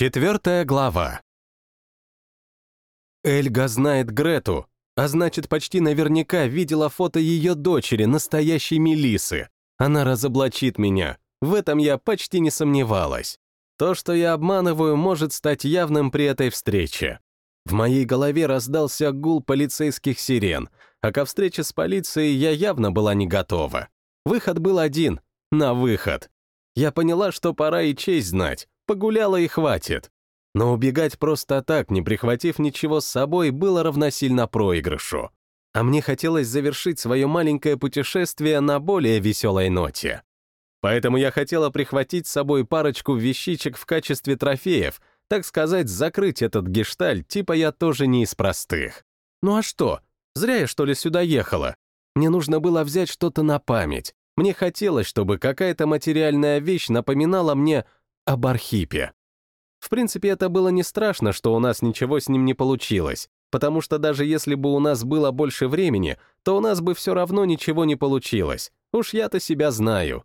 Четвертая глава. Эльга знает Грету, а значит, почти наверняка видела фото ее дочери, настоящей Мелисы. Она разоблачит меня. В этом я почти не сомневалась. То, что я обманываю, может стать явным при этой встрече. В моей голове раздался гул полицейских сирен, а ко встрече с полицией я явно была не готова. Выход был один — на выход. Я поняла, что пора и честь знать. Погуляла и хватит. Но убегать просто так, не прихватив ничего с собой, было равносильно проигрышу. А мне хотелось завершить свое маленькое путешествие на более веселой ноте. Поэтому я хотела прихватить с собой парочку вещичек в качестве трофеев, так сказать, закрыть этот гештальт, типа я тоже не из простых. Ну а что? Зря я, что ли, сюда ехала? Мне нужно было взять что-то на память. Мне хотелось, чтобы какая-то материальная вещь напоминала мне об Архипе. В принципе, это было не страшно, что у нас ничего с ним не получилось, потому что даже если бы у нас было больше времени, то у нас бы все равно ничего не получилось. Уж я-то себя знаю.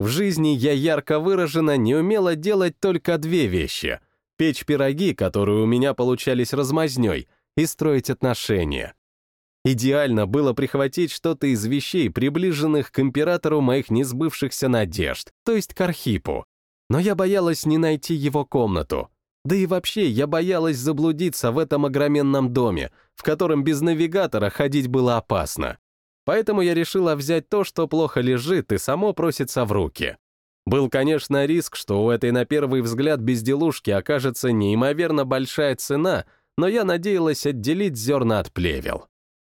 В жизни я ярко выраженно не умела делать только две вещи — печь пироги, которые у меня получались размазнёй, и строить отношения. Идеально было прихватить что-то из вещей, приближенных к императору моих несбывшихся надежд, то есть к Архипу но я боялась не найти его комнату. Да и вообще, я боялась заблудиться в этом огроменном доме, в котором без навигатора ходить было опасно. Поэтому я решила взять то, что плохо лежит и само просится в руки. Был, конечно, риск, что у этой на первый взгляд безделушки окажется неимоверно большая цена, но я надеялась отделить зерна от плевел.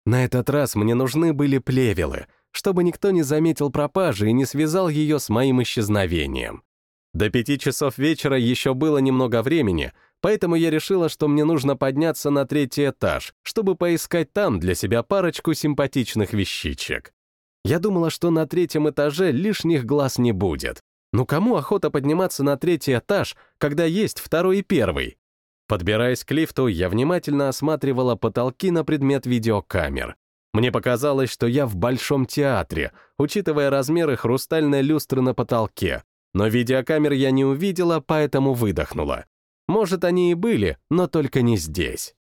На этот раз мне нужны были плевелы, чтобы никто не заметил пропажи и не связал ее с моим исчезновением. До пяти часов вечера еще было немного времени, поэтому я решила, что мне нужно подняться на третий этаж, чтобы поискать там для себя парочку симпатичных вещичек. Я думала, что на третьем этаже лишних глаз не будет. Ну кому охота подниматься на третий этаж, когда есть второй и первый? Подбираясь к лифту, я внимательно осматривала потолки на предмет видеокамер. Мне показалось, что я в большом театре, учитывая размеры хрустальной люстры на потолке, но видеокамер я не увидела, поэтому выдохнула. Может, они и были, но только не здесь.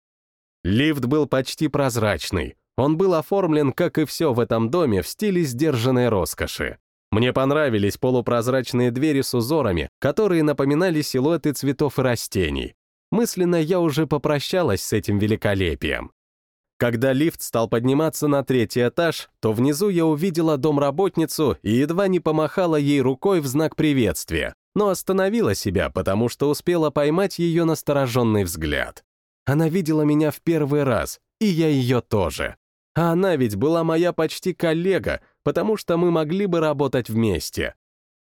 Лифт был почти прозрачный. Он был оформлен, как и все в этом доме, в стиле сдержанной роскоши. Мне понравились полупрозрачные двери с узорами, которые напоминали силуэты цветов и растений. Мысленно я уже попрощалась с этим великолепием. Когда лифт стал подниматься на третий этаж, то внизу я увидела домработницу и едва не помахала ей рукой в знак приветствия, но остановила себя, потому что успела поймать ее настороженный взгляд. Она видела меня в первый раз, и я ее тоже. А она ведь была моя почти коллега, потому что мы могли бы работать вместе.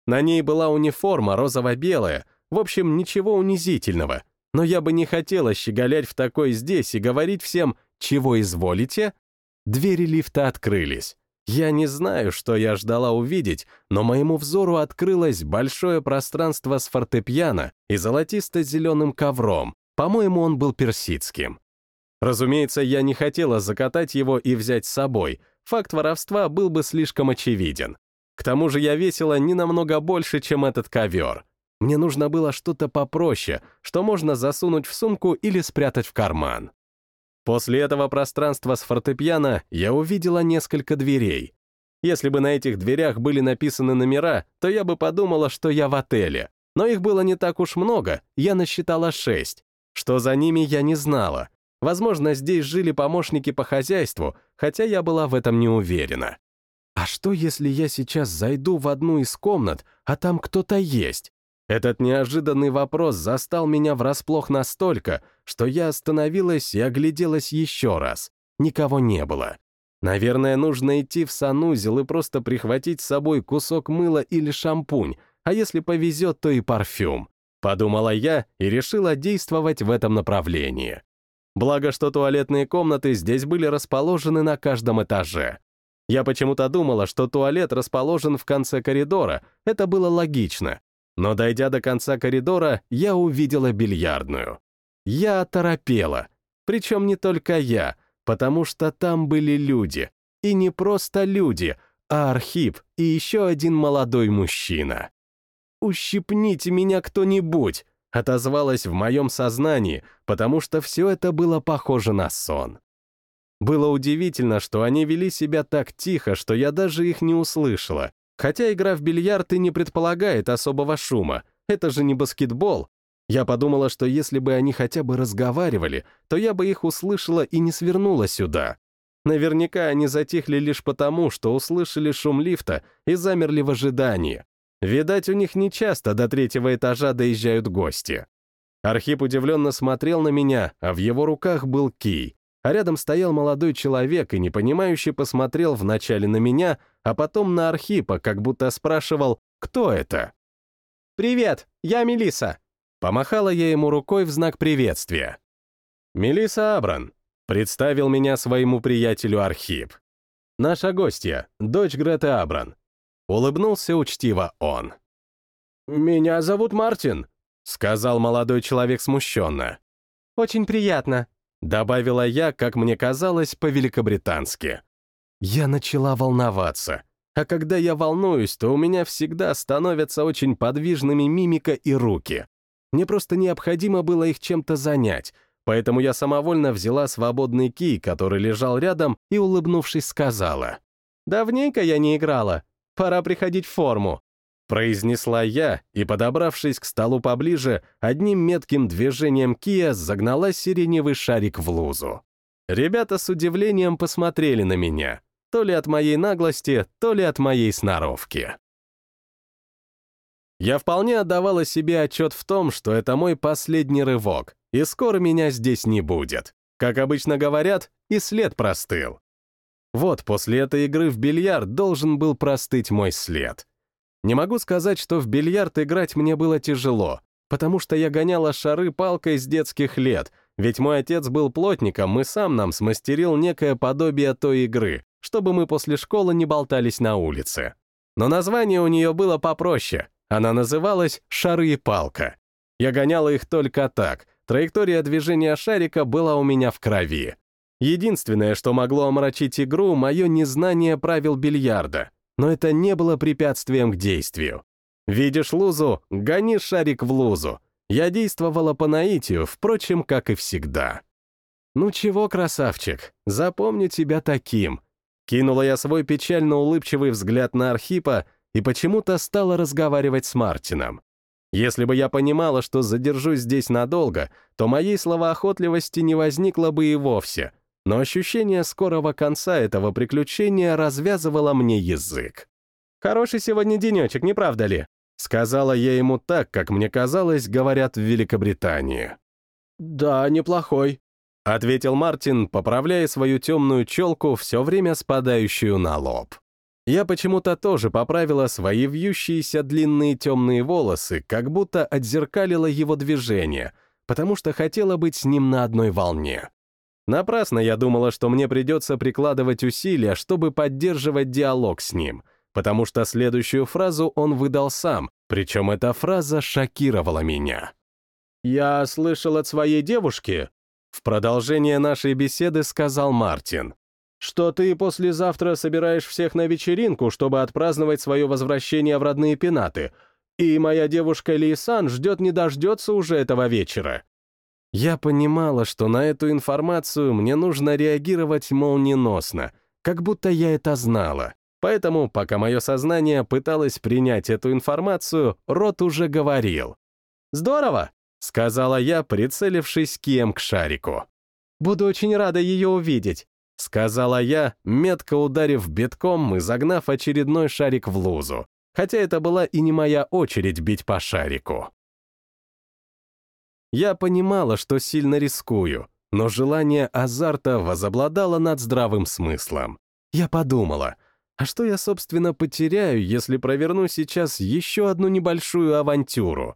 На ней была униформа розово-белая, в общем, ничего унизительного, но я бы не хотела щеголять в такой здесь и говорить всем «Чего изволите?» Двери лифта открылись. Я не знаю, что я ждала увидеть, но моему взору открылось большое пространство с фортепиано и золотисто-зеленым ковром. По-моему, он был персидским. Разумеется, я не хотела закатать его и взять с собой. Факт воровства был бы слишком очевиден. К тому же я весила не намного больше, чем этот ковер. Мне нужно было что-то попроще, что можно засунуть в сумку или спрятать в карман. После этого пространства с фортепиано я увидела несколько дверей. Если бы на этих дверях были написаны номера, то я бы подумала, что я в отеле. Но их было не так уж много, я насчитала шесть. Что за ними, я не знала. Возможно, здесь жили помощники по хозяйству, хотя я была в этом не уверена. А что, если я сейчас зайду в одну из комнат, а там кто-то есть? Этот неожиданный вопрос застал меня врасплох настолько, что я остановилась и огляделась еще раз. Никого не было. Наверное, нужно идти в санузел и просто прихватить с собой кусок мыла или шампунь, а если повезет, то и парфюм. Подумала я и решила действовать в этом направлении. Благо, что туалетные комнаты здесь были расположены на каждом этаже. Я почему-то думала, что туалет расположен в конце коридора, это было логично, но, дойдя до конца коридора, я увидела бильярдную. Я оторопела. Причем не только я, потому что там были люди. И не просто люди, а Архип и еще один молодой мужчина. «Ущипните меня кто-нибудь!» отозвалось в моем сознании, потому что все это было похоже на сон. Было удивительно, что они вели себя так тихо, что я даже их не услышала, хотя игра в бильярд и не предполагает особого шума, это же не баскетбол. Я подумала, что если бы они хотя бы разговаривали, то я бы их услышала и не свернула сюда. Наверняка они затихли лишь потому, что услышали шум лифта и замерли в ожидании. Видать, у них нечасто до третьего этажа доезжают гости. Архип удивленно смотрел на меня, а в его руках был кий, а рядом стоял молодой человек и непонимающе посмотрел вначале на меня, а потом на Архипа, как будто спрашивал, кто это. «Привет, я Мелиса. Помахала я ему рукой в знак приветствия. Мелиса Абран, представил меня своему приятелю Архип. Наша гостья, дочь Греты Абран, Улыбнулся учтиво он. «Меня зовут Мартин», — сказал молодой человек смущенно. «Очень приятно», — добавила я, как мне казалось, по-великобритански. Я начала волноваться. А когда я волнуюсь, то у меня всегда становятся очень подвижными мимика и руки. Мне просто необходимо было их чем-то занять, поэтому я самовольно взяла свободный кий, который лежал рядом, и, улыбнувшись, сказала. «Давненько я не играла пора приходить в форму», произнесла я и, подобравшись к столу поближе, одним метким движением кия загнала сиреневый шарик в лузу. Ребята с удивлением посмотрели на меня, то ли от моей наглости, то ли от моей сноровки. Я вполне отдавала себе отчет в том, что это мой последний рывок, и скоро меня здесь не будет. Как обычно говорят, и след простыл. Вот после этой игры в бильярд должен был простыть мой след. Не могу сказать, что в бильярд играть мне было тяжело, потому что я гоняла шары палкой с детских лет, ведь мой отец был плотником и сам нам смастерил некое подобие той игры, чтобы мы после школы не болтались на улице. Но название у нее было попроще. Она называлась «Шары и палка». Я гоняла их только так. Траектория движения шарика была у меня в крови. Единственное, что могло омрачить игру, мое незнание правил бильярда, но это не было препятствием к действию. Видишь лузу — гони шарик в лузу. Я действовала по наитию, впрочем, как и всегда. «Ну чего, красавчик, запомню тебя таким». Кинула я свой печально улыбчивый взгляд на Архипа и почему-то стала разговаривать с Мартином. Если бы я понимала, что задержусь здесь надолго, то моей словоохотливости не возникло бы и вовсе — но ощущение скорого конца этого приключения развязывало мне язык. «Хороший сегодня денечек, не правда ли?» Сказала я ему так, как мне казалось, говорят в Великобритании. «Да, неплохой», — ответил Мартин, поправляя свою темную челку, все время спадающую на лоб. Я почему-то тоже поправила свои вьющиеся длинные темные волосы, как будто отзеркалила его движение, потому что хотела быть с ним на одной волне. Напрасно я думала, что мне придется прикладывать усилия, чтобы поддерживать диалог с ним, потому что следующую фразу он выдал сам, причем эта фраза шокировала меня. «Я слышал от своей девушки», — в продолжение нашей беседы сказал Мартин, «что ты послезавтра собираешь всех на вечеринку, чтобы отпраздновать свое возвращение в родные пенаты, и моя девушка Лейсан ждет не дождется уже этого вечера. Я понимала, что на эту информацию мне нужно реагировать молниеносно, как будто я это знала. Поэтому, пока мое сознание пыталось принять эту информацию, рот уже говорил. «Здорово!» — сказала я, прицелившись кием к шарику. «Буду очень рада ее увидеть», — сказала я, метко ударив битком и загнав очередной шарик в лузу, хотя это была и не моя очередь бить по шарику. Я понимала, что сильно рискую, но желание азарта возобладало над здравым смыслом. Я подумала, а что я, собственно, потеряю, если проверну сейчас еще одну небольшую авантюру?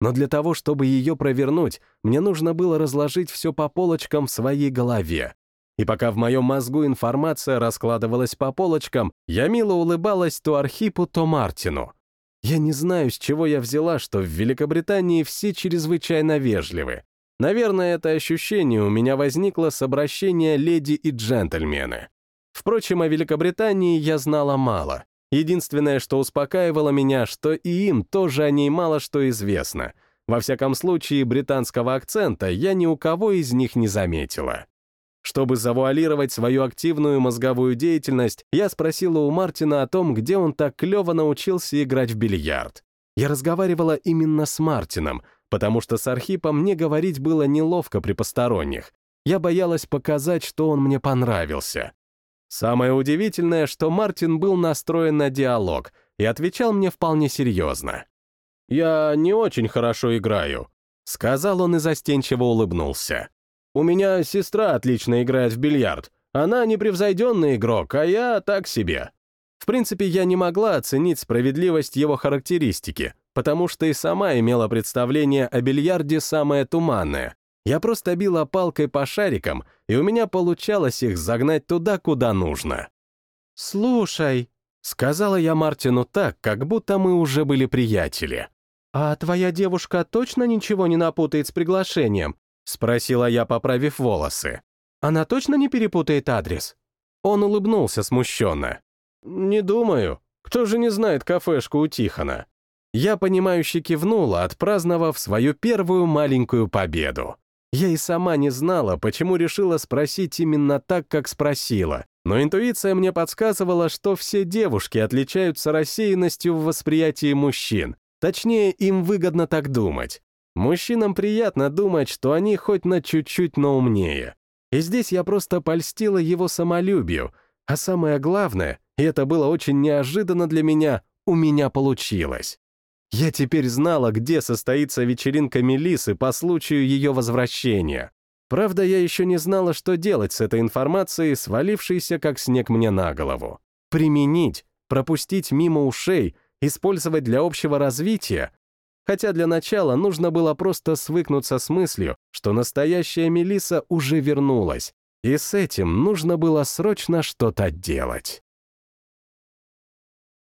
Но для того, чтобы ее провернуть, мне нужно было разложить все по полочкам в своей голове. И пока в моем мозгу информация раскладывалась по полочкам, я мило улыбалась то Архипу, то Мартину. Я не знаю, с чего я взяла, что в Великобритании все чрезвычайно вежливы. Наверное, это ощущение у меня возникло с обращения леди и джентльмены. Впрочем, о Великобритании я знала мало. Единственное, что успокаивало меня, что и им тоже о ней мало что известно. Во всяком случае, британского акцента я ни у кого из них не заметила. Чтобы завуалировать свою активную мозговую деятельность, я спросила у Мартина о том, где он так клево научился играть в бильярд. Я разговаривала именно с Мартином, потому что с Архипом мне говорить было неловко при посторонних. Я боялась показать, что он мне понравился. Самое удивительное, что Мартин был настроен на диалог и отвечал мне вполне серьезно. «Я не очень хорошо играю», — сказал он и застенчиво улыбнулся. «У меня сестра отлично играет в бильярд. Она непревзойденный игрок, а я так себе». В принципе, я не могла оценить справедливость его характеристики, потому что и сама имела представление о бильярде самое туманное, я просто била палкой по шарикам, и у меня получалось их загнать туда, куда нужно. «Слушай», — сказала я Мартину так, как будто мы уже были приятели. «А твоя девушка точно ничего не напутает с приглашением?» — спросила я, поправив волосы. «Она точно не перепутает адрес?» Он улыбнулся смущенно. «Не думаю. Кто же не знает кафешку у Тихона?» Я, понимающе кивнула, отпраздновав свою первую маленькую победу. Я и сама не знала, почему решила спросить именно так, как спросила, но интуиция мне подсказывала, что все девушки отличаются рассеянностью в восприятии мужчин. Точнее, им выгодно так думать. Мужчинам приятно думать, что они хоть на чуть-чуть, но умнее. И здесь я просто польстила его самолюбию, а самое главное, и это было очень неожиданно для меня, у меня получилось. Я теперь знала, где состоится вечеринка Мелисы по случаю ее возвращения. Правда, я еще не знала, что делать с этой информацией, свалившейся как снег мне на голову. Применить, пропустить мимо ушей, использовать для общего развития. Хотя для начала нужно было просто свыкнуться с мыслью, что настоящая Мелиса уже вернулась, и с этим нужно было срочно что-то делать.